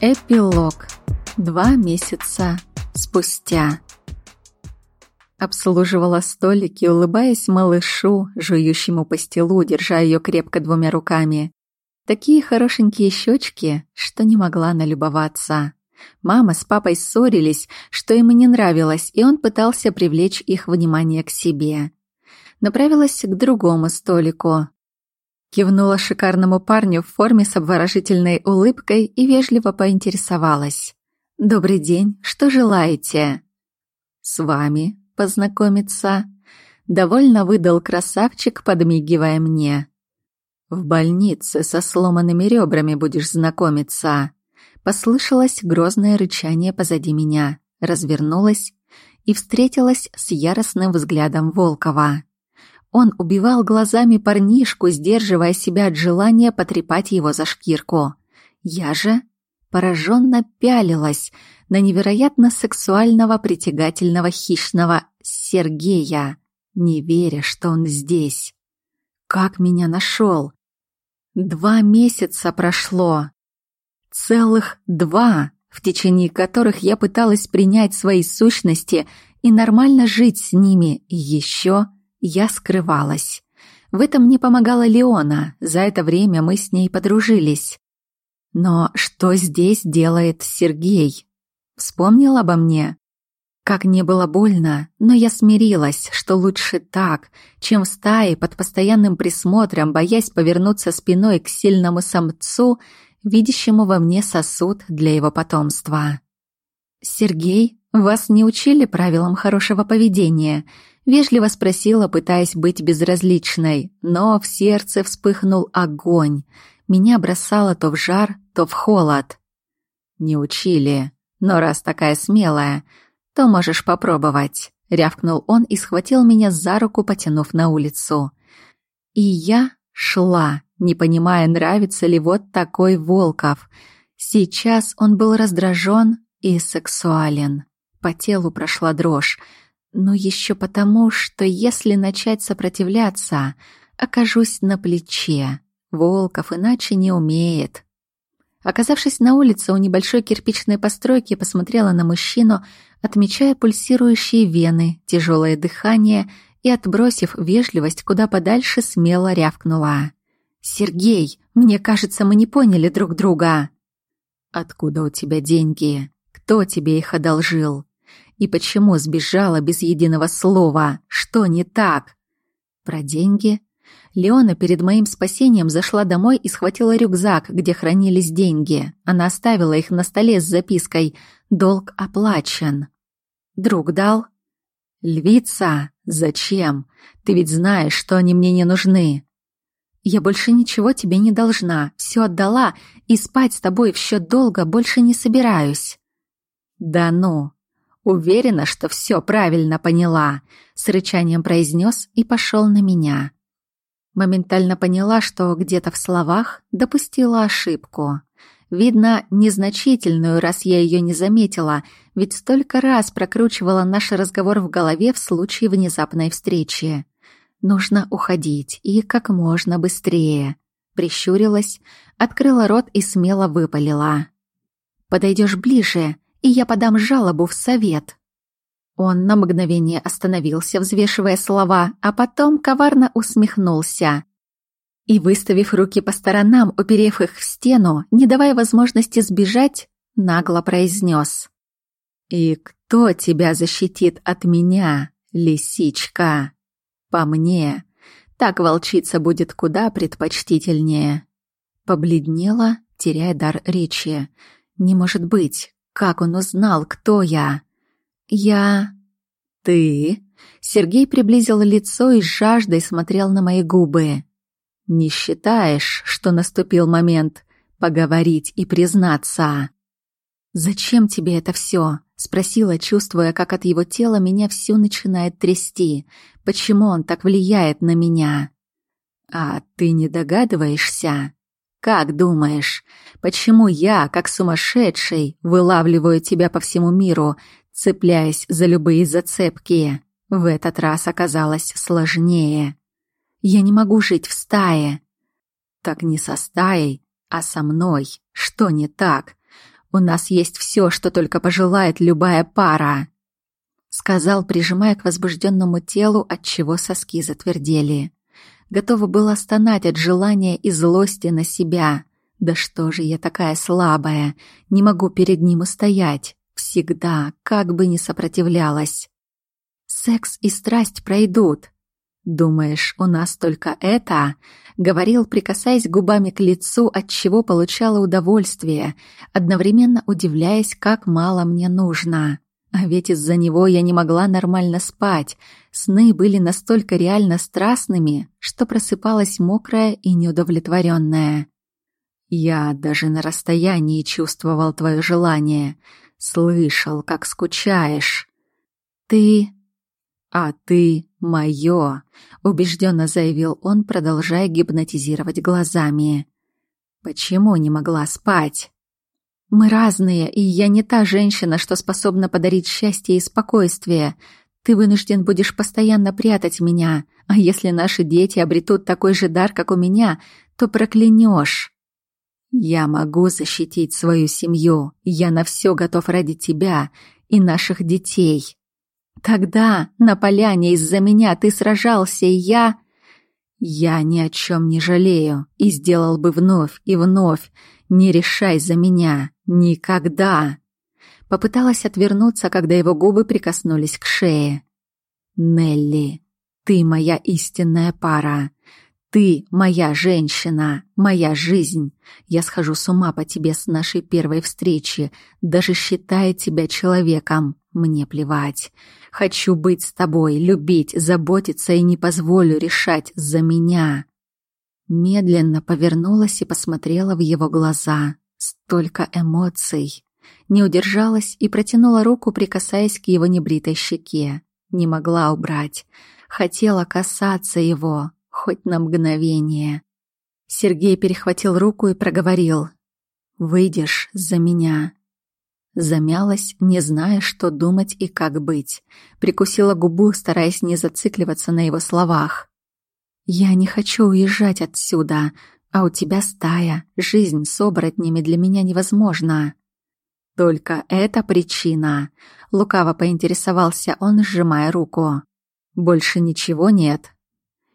Эпилог. Два месяца спустя. Обслуживала столики, улыбаясь малышу, жующему пастилу, держа ее крепко двумя руками. Такие хорошенькие щечки, что не могла налюбоваться. Мама с папой ссорились, что ему не нравилось, и он пытался привлечь их внимание к себе. Направилась к другому столику. Кивнула шикарному парню в форме с обворожительной улыбкой и вежливо поинтересовалась. «Добрый день, что желаете?» «С вами познакомиться?» Довольно выдал красавчик, подмигивая мне. «В больнице со сломанными ребрами будешь знакомиться». Послышалось грозное рычание позади меня, развернулась и встретилась с яростным взглядом Волкова. Он убивал глазами парнишку, сдерживая себя от желания потрепать его за шкирку. Я же пораженно пялилась на невероятно сексуального, притягательного, хищного Сергея, не веря, что он здесь. Как меня нашел? Два месяца прошло. Целых два, в течение которых я пыталась принять свои сущности и нормально жить с ними, еще я скрывалась. В этом мне помогала Леона, за это время мы с ней подружились. Но что здесь делает Сергей? Вспомнил обо мне? Как не было больно, но я смирилась, что лучше так, чем в стае под постоянным присмотром, боясь повернуться спиной к сильному самцу, видящему во мне сосуд для его потомства. «Сергей, вас не учили правилам хорошего поведения?» Вежливо спросила, пытаясь быть безразличной, но в сердце вспыхнул огонь. Меня бросало то в жар, то в холод. «Не учили, но раз такая смелая, то можешь попробовать», — рявкнул он и схватил меня за руку, потянув на улицу. И я шла, не понимая, нравится ли вот такой Волков. Сейчас он был раздражен и сексуален. По телу прошла дрожь но еще потому, что если начать сопротивляться, окажусь на плече. Волков иначе не умеет. Оказавшись на улице у небольшой кирпичной постройки, посмотрела на мужчину, отмечая пульсирующие вены, тяжелое дыхание и, отбросив вежливость куда подальше, смело рявкнула. «Сергей, мне кажется, мы не поняли друг друга». «Откуда у тебя деньги? Кто тебе их одолжил?» И почему сбежала без единого слова? Что не так? Про деньги? Леона перед моим спасением зашла домой и схватила рюкзак, где хранились деньги. Она оставила их на столе с запиской «Долг оплачен». «Друг дал?» «Львица, зачем? Ты ведь знаешь, что они мне не нужны». «Я больше ничего тебе не должна, все отдала, и спать с тобой в счет долга больше не собираюсь». «Да ну, Уверена, что все правильно поняла, с рычанием произнес и пошел на меня. Моментально поняла, что где-то в словах допустила ошибку. Видно, незначительную, раз я ее не заметила, ведь столько раз прокручивала наш разговор в голове в случае внезапной встречи. Нужно уходить, и как можно быстрее. Прищурилась, открыла рот и смело выпалила. «Подойдешь ближе, и я подам жалобу в совет». Он на мгновение остановился, взвешивая слова, а потом коварно усмехнулся. И, выставив руки по сторонам, уперев их в стену, не давая возможности сбежать, нагло произнес. «И кто тебя защитит от меня, лисичка? По мне, так волчица будет куда предпочтительнее». Побледнела, теряя дар речи. «Не может быть, как он узнал, кто я? Я... Ты? Сергей приблизил лицо и с жаждой смотрел на мои губы. Не считаешь, что наступил момент поговорить и признаться? Зачем тебе это все? Спросила, чувствуя, как от его тела меня все начинает трясти. Почему он так влияет на меня? А ты не догадываешься? Как думаешь, почему я, как сумасшедший, вылавливаю тебя по всему миру, цепляясь за любые зацепки? В этот раз оказалось сложнее. Я не могу жить в стае. Так не со стаей, а со мной. Что не так? У нас есть все, что только пожелает любая пара», — сказал, прижимая к возбужденному телу, от чего соски затвердели. Готова была стонать от желания и злости на себя. «Да что же я такая слабая? Не могу перед ним устоять. Всегда, как бы ни сопротивлялась. Секс и страсть пройдут. Думаешь, у нас только это? Говорил, прикасаясь губами к лицу, от чего получала удовольствие, одновременно удивляясь, как мало мне нужно. А ведь из-за него я не могла нормально спать. Сны были настолько реально страстными, что просыпалась мокрая и неудовлетворенная. Я даже на расстоянии чувствовал твое желание. Слышал, как скучаешь. Ты... А ты мое, убежденно заявил он, продолжая гипнотизировать глазами. Почему не могла спать? Мы разные, и я не та женщина, что способна подарить счастье и спокойствие. Ты вынужден будешь постоянно прятать меня, а если наши дети обретут такой же дар, как у меня, то проклянешь. Я могу защитить свою семью. Я на все готов ради тебя и наших детей. Тогда на поляне из-за меня ты сражался, и я... Я ни о чем не жалею и сделал бы вновь и вновь. Не решай за меня. Никогда. Попыталась отвернуться, когда его губы прикоснулись к шее. Нелли, ты моя истинная пара. Ты моя женщина, моя жизнь. Я схожу с ума по тебе с нашей первой встречи, даже считая тебя человеком. Мне плевать. Хочу быть с тобой, любить, заботиться и не позволю решать за меня. Медленно повернулась и посмотрела в его глаза. Столько эмоций. Не удержалась и протянула руку, прикасаясь к его небритой щеке. Не могла убрать. Хотела касаться его, хоть на мгновение. Сергей перехватил руку и проговорил. «Выйдешь за меня». Замялась, не зная, что думать и как быть. Прикусила губу, стараясь не зацикливаться на его словах. «Я не хочу уезжать отсюда, а у тебя стая. Жизнь с оборотнями для меня невозможна». «Только эта причина», — лукаво поинтересовался он, сжимая руку. «Больше ничего нет?»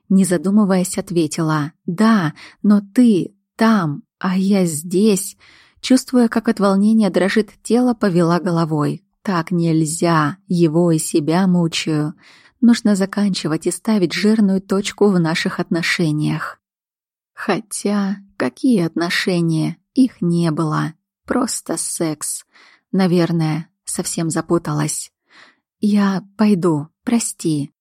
Не задумываясь, ответила. «Да, но ты там, а я здесь». Чувствуя, как от волнения дрожит тело, повела головой. «Так нельзя, его и себя мучаю. Нужно заканчивать и ставить жирную точку в наших отношениях». Хотя, какие отношения? Их не было. Просто секс. Наверное, совсем запуталась. «Я пойду, прости».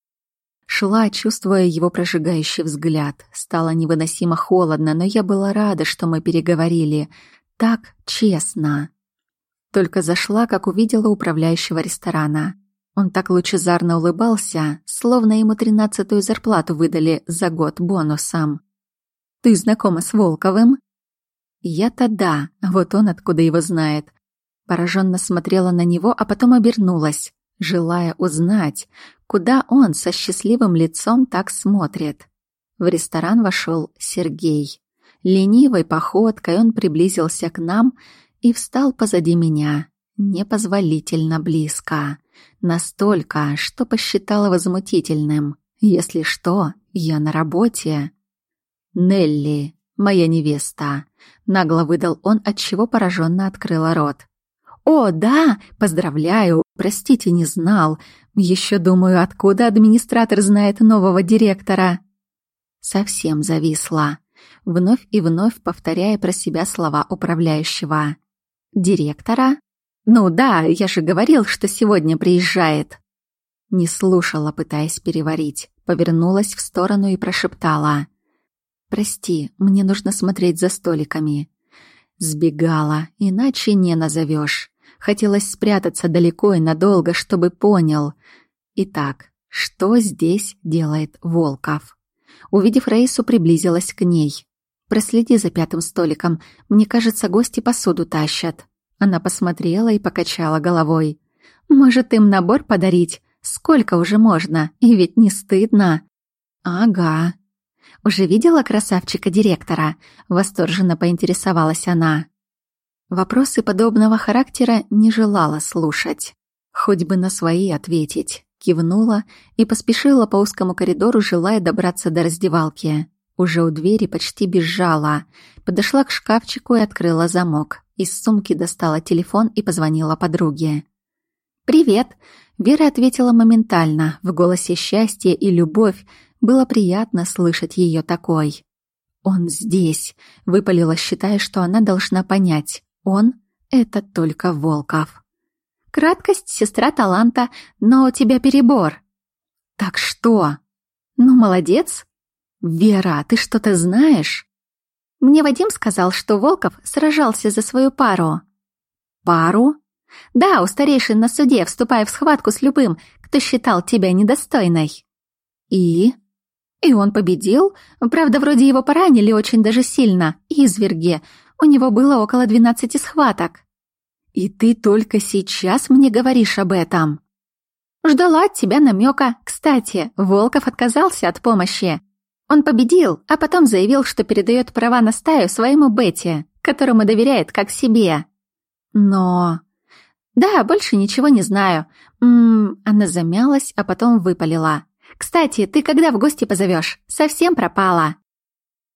Шла, чувствуя его прожигающий взгляд. Стало невыносимо холодно, но я была рада, что мы переговорили. Так честно. Только зашла, как увидела управляющего ресторана. Он так лучезарно улыбался, словно ему тринадцатую зарплату выдали за год бонусом. «Ты знакома с Волковым?» «Я-то да, вот он откуда его знает». Пораженно смотрела на него, а потом обернулась, желая узнать, куда он со счастливым лицом так смотрит. В ресторан вошел Сергей. Ленивой походкой он приблизился к нам и встал позади меня, непозволительно близко. Настолько, что посчитала возмутительным. Если что, я на работе. «Нелли, моя невеста», — нагло выдал он, отчего пораженно открыла рот. «О, да! Поздравляю! Простите, не знал. Еще думаю, откуда администратор знает нового директора?» Совсем зависла, вновь и вновь повторяя про себя слова управляющего. «Директора? Ну да, я же говорил, что сегодня приезжает». Не слушала, пытаясь переварить. Повернулась в сторону и прошептала. «Прости, мне нужно смотреть за столиками». Сбегала, иначе не назовешь. Хотелось спрятаться далеко и надолго, чтобы понял. Итак, что здесь делает Волков? Увидев Раису, приблизилась к ней. «Проследи за пятым столиком. Мне кажется, гости посуду тащат». Она посмотрела и покачала головой. «Может, им набор подарить? Сколько уже можно? И ведь не стыдно». «Ага». «Уже видела красавчика-директора?» — восторженно поинтересовалась она. Вопросы подобного характера не желала слушать. Хоть бы на свои ответить. Кивнула и поспешила по узкому коридору, желая добраться до раздевалки. Уже у двери почти бежала. Подошла к шкафчику и открыла замок. Из сумки достала телефон и позвонила подруге. «Привет!» Вера ответила моментально. В голосе счастье и любовь. Было приятно слышать ее такой. «Он здесь», — выпалила, считая, что она должна понять. «Он — это только Волков». «Краткость — сестра таланта, но у тебя перебор». «Так что?» «Ну, молодец». «Вера, ты что-то знаешь?» Мне Вадим сказал, что Волков сражался за свою пару. «Пару?» «Да, у старейшин на суде, вступая в схватку с любым, кто считал тебя недостойной». «И?» И он победил. Правда, вроде его поранили очень даже сильно. Изверги. У него было около двенадцати схваток. И ты только сейчас мне говоришь об этом? Ждала от тебя намека. Кстати, Волков отказался от помощи. Он победил, а потом заявил, что передает права на стаю своему Бетти, которому доверяет как себе. Но... Да, больше ничего не знаю. М -м, она замялась, а потом выпалила. Кстати, ты когда в гости позовешь? Совсем пропала.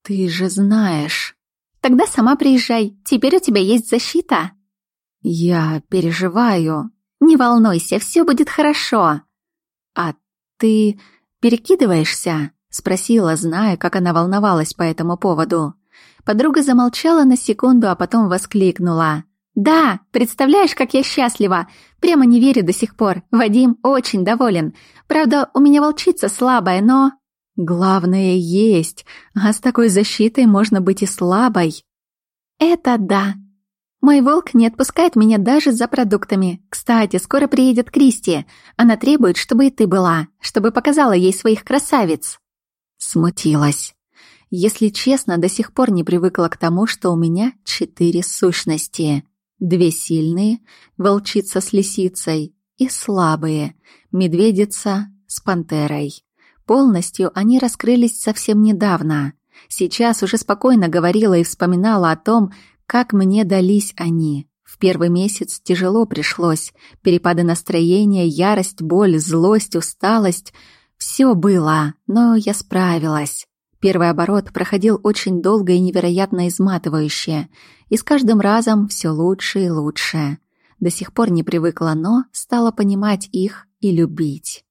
Ты же знаешь. Тогда сама приезжай. Теперь у тебя есть защита. Я переживаю. Не волнуйся, все будет хорошо. А ты перекидываешься? Спросила, зная, как она волновалась по этому поводу. Подруга замолчала на секунду, а потом воскликнула. «Да, представляешь, как я счастлива! Прямо не верю до сих пор. Вадим очень доволен. Правда, у меня волчица слабая, но...» «Главное есть, а с такой защитой можно быть и слабой». «Это да. Мой волк не отпускает меня даже за продуктами. Кстати, скоро приедет Кристи. Она требует, чтобы и ты была, чтобы показала ей своих красавиц». Смутилась. Если честно, до сих пор не привыкла к тому, что у меня четыре сущности. Две сильные, волчица с лисицей, и слабые, медведица с пантерой. Полностью они раскрылись совсем недавно. Сейчас уже спокойно говорила и вспоминала о том, как мне дались они. В первый месяц тяжело пришлось. Перепады настроения, ярость, боль, злость, усталость. Все было, но я справилась. Первый оборот проходил очень долго и невероятно изматывающе, и с каждым разом все лучше и лучше. До сих пор не привыкла, но стала понимать их и любить.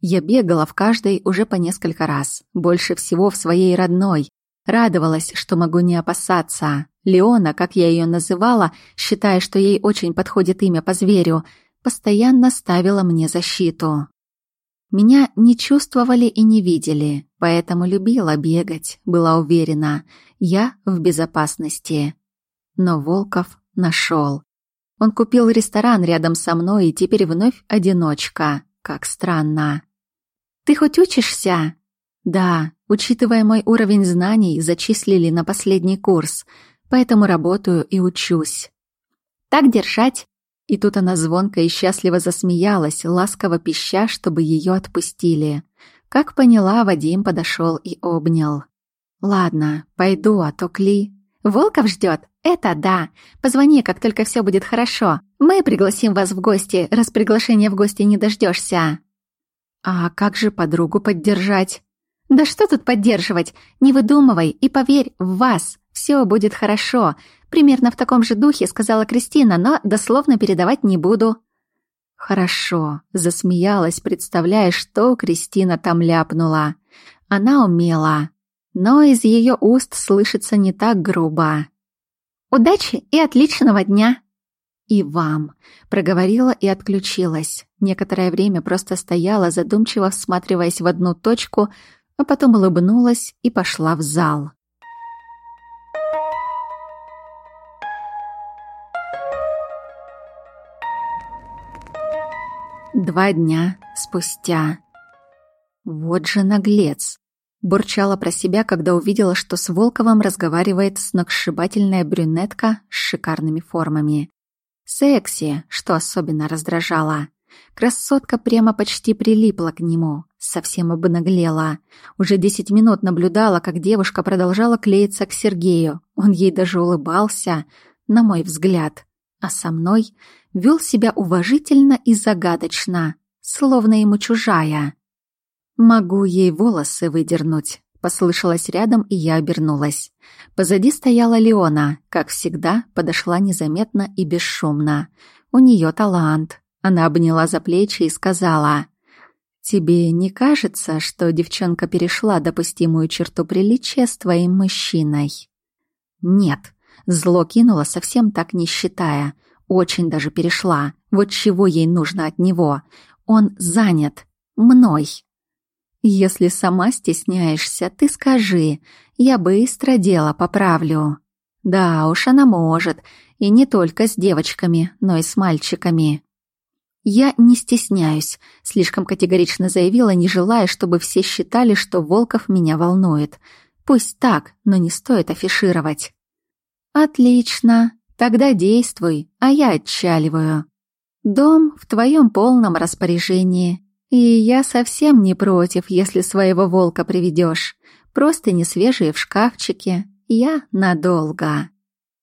Я бегала в каждой уже по несколько раз, больше всего в своей родной. Радовалась, что могу не опасаться. Леона, как я ее называла, считая, что ей очень подходит имя по зверю, постоянно ставила мне защиту. Меня не чувствовали и не видели, поэтому любила бегать, была уверена, я в безопасности. Но Волков нашел. Он купил ресторан рядом со мной и теперь вновь одиночка. Как странно. «Ты хоть учишься?» «Да, учитывая мой уровень знаний, зачислили на последний курс, поэтому работаю и учусь». «Так держать. И тут она звонко и счастливо засмеялась, ласково пища, чтобы ее отпустили. Как поняла, Вадим подошел и обнял. «Ладно, пойду, а то Кли...» «Волков ждет? Это да. Позвони, как только все будет хорошо. Мы пригласим вас в гости, раз приглашения в гости не дождешься». «А как же подругу поддержать?» «Да что тут поддерживать? Не выдумывай и поверь в вас. Все будет хорошо. Примерно в таком же духе сказала Кристина, но дословно передавать не буду. Хорошо, засмеялась, представляя, что Кристина там ляпнула. Она умела, но из ее уст слышится не так грубо. Удачи и отличного дня. И вам, проговорила и отключилась. Некоторое время просто стояла, задумчиво всматриваясь в одну точку, а потом улыбнулась и пошла в зал. Два дня спустя. Вот же наглец. Бурчала про себя, когда увидела, что с Волковым разговаривает сногсшибательная брюнетка с шикарными формами. Секси, что особенно раздражало. Красотка прямо почти прилипла к нему, совсем обнаглела. Уже десять минут наблюдала, как девушка продолжала клеиться к Сергею. Он ей даже улыбался. на мой взгляд, а со мной вел себя уважительно и загадочно, словно ему чужая. «Могу ей волосы выдернуть», — послышалось рядом, и я обернулась. Позади стояла Леона, как всегда, подошла незаметно и бесшумно. У нее талант. Она обняла за плечи и сказала, «Тебе не кажется, что девчонка перешла допустимую черту приличия с твоим мужчиной?» «Нет», — зло кинула, совсем так не считая. Очень даже перешла. Вот чего ей нужно от него. Он занят. Мной. Если сама стесняешься, ты скажи. Я быстро дело поправлю. Да уж, она может. И не только с девочками, но и с мальчиками. «Я не стесняюсь», — слишком категорично заявила, не желая, чтобы все считали, что Волков меня волнует. Пусть так, но не стоит афишировать. «Отлично. Тогда действуй, а я отчаливаю. Дом в твоем полном распоряжении. И я совсем не против, если своего волка приведешь. Просто не свежие в шкафчике. Я надолго».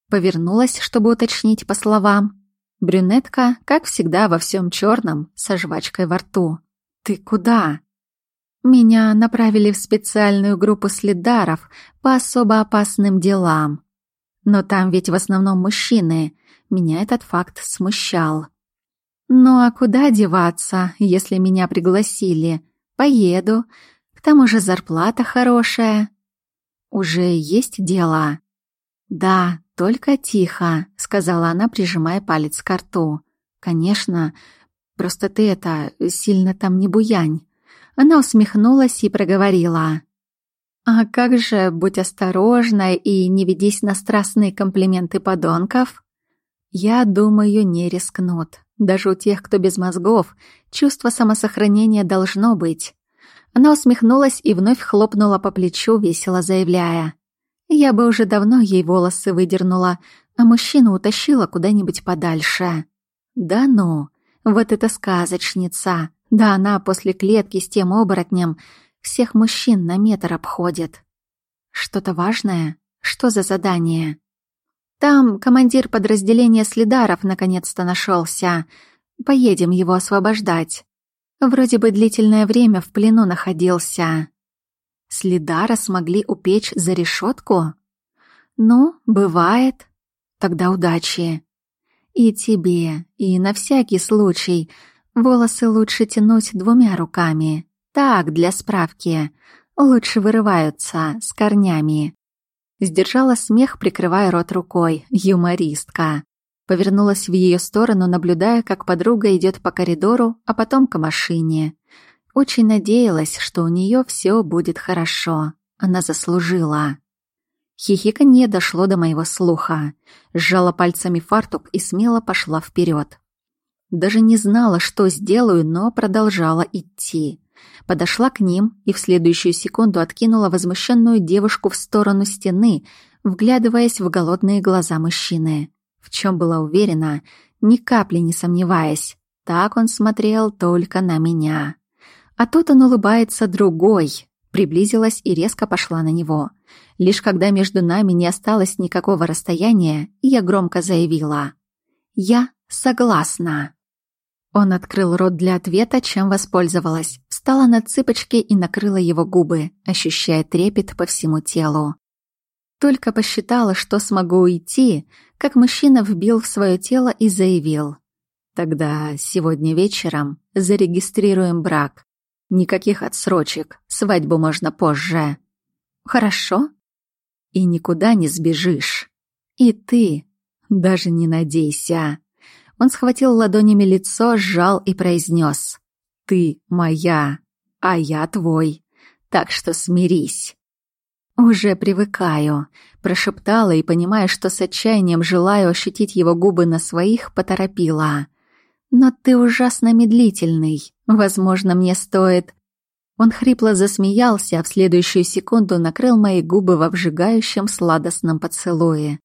Повернулась, чтобы уточнить по словам. Брюнетка, как всегда, во всем черном, со жвачкой во рту. «Ты куда?» Меня направили в специальную группу следаров по особо опасным делам. Но там ведь в основном мужчины. Меня этот факт смущал. Ну а куда деваться, если меня пригласили? Поеду. К тому же зарплата хорошая. Уже есть дело. Да, только тихо, сказала она, прижимая палец к рту. Конечно, просто ты это сильно там не буянь. Она усмехнулась и проговорила: «А как же, будь осторожна и не ведись на страстные комплименты подонков?» «Я думаю, не рискнут. Даже у тех, кто без мозгов, чувство самосохранения должно быть». Она усмехнулась и вновь хлопнула по плечу, весело заявляя. «Я бы уже давно ей волосы выдернула, а мужчину утащила куда-нибудь подальше». «Да ну, вот эта сказочница. Да она после клетки с тем оборотнем всех мужчин на метр обходит. Что-то важное? Что за задание? Там командир подразделения следаров наконец-то нашелся. Поедем его освобождать. Вроде бы длительное время в плену находился. Следара смогли упечь за решетку? Ну, бывает. Тогда удачи. И тебе, и на всякий случай. Волосы лучше тянуть двумя руками. Так, для справки. Лучше вырываются, с корнями. Сдержала смех, прикрывая рот рукой. Юмористка. Повернулась в ее сторону, наблюдая, как подруга идет по коридору, а потом к машине. Очень надеялась, что у нее все будет хорошо. Она заслужила. Хихиканье дошло до моего слуха. Сжала пальцами фартук и смело пошла вперед. Даже не знала, что сделаю, но продолжала идти подошла к ним и в следующую секунду откинула возмущенную девушку в сторону стены, вглядываясь в голодные глаза мужчины. В чем была уверена, ни капли не сомневаясь. Так он смотрел только на меня. А тут он улыбается другой. Приблизилась и резко пошла на него. Лишь когда между нами не осталось никакого расстояния, я громко заявила. «Я согласна». Он открыл рот для ответа, чем воспользовалась. Встала на цыпочки и накрыла его губы, ощущая трепет по всему телу. Только посчитала, что смогу уйти, как мужчина вбил в свое тело и заявил. «Тогда сегодня вечером зарегистрируем брак. Никаких отсрочек, свадьбу можно позже». «Хорошо?» «И никуда не сбежишь. И ты даже не надейся». Он схватил ладонями лицо, сжал и произнес. «Ты моя, а я твой, так что смирись». «Уже привыкаю», — прошептала и, понимая, что с отчаянием желаю ощутить его губы на своих, поторопила. «Но ты ужасно медлительный. Возможно, мне стоит...» Он хрипло засмеялся, а в следующую секунду накрыл мои губы в обжигающем сладостном поцелуе.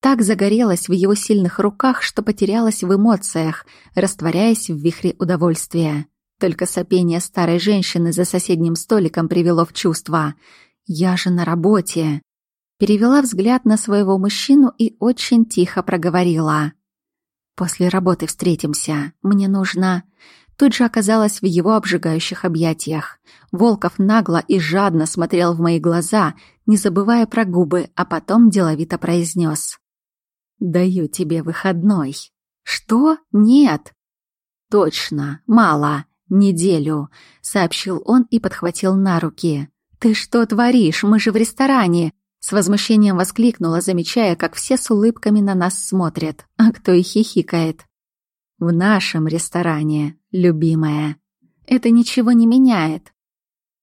Так загорелась в его сильных руках, что потерялась в эмоциях, растворяясь в вихре удовольствия. Только сопение старой женщины за соседним столиком привело в чувство. «Я же на работе!» перевела взгляд на своего мужчину и очень тихо проговорила. «После работы встретимся. Мне нужно...» Тут же оказалась в его обжигающих объятиях. Волков нагло и жадно смотрел в мои глаза, не забывая про губы, а потом деловито произнес. «Даю тебе выходной». «Что? Нет!» «Точно, мало. Неделю», — сообщил он и подхватил на руки. «Ты что творишь? Мы же в ресторане!» С возмущением воскликнула, замечая, как все с улыбками на нас смотрят, а кто и хихикает. «В нашем ресторане, любимая. Это ничего не меняет.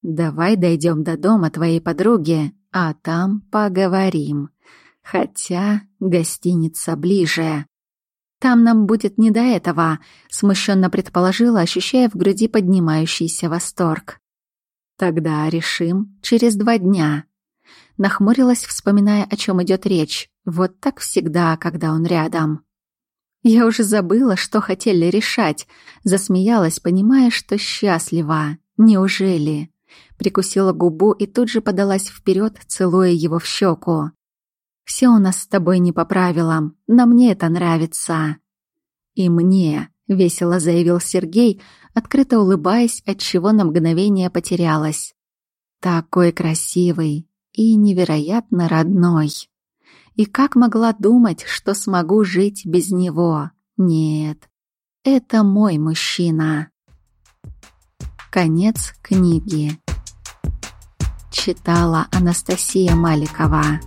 Давай дойдем до дома твоей подруги, а там поговорим. Хотя гостиница ближе». «Там нам будет не до этого», — смущенно предположила, ощущая в груди поднимающийся восторг. «Тогда решим через два дня», Нахмурилась, вспоминая, о чем идет речь. Вот так всегда, когда он рядом. Я уже забыла, что хотели решать. Засмеялась, понимая, что счастлива. Неужели? Прикусила губу и тут же подалась вперед, целуя его в щеку. Все у нас с тобой не по правилам, но мне это нравится. И мне, весело заявил Сергей, открыто улыбаясь, от чего на мгновение потерялась. Такой красивый, и невероятно родной. И как могла думать, что смогу жить без него? Нет, это мой мужчина. Конец книги. Читала Анастасия Маликова.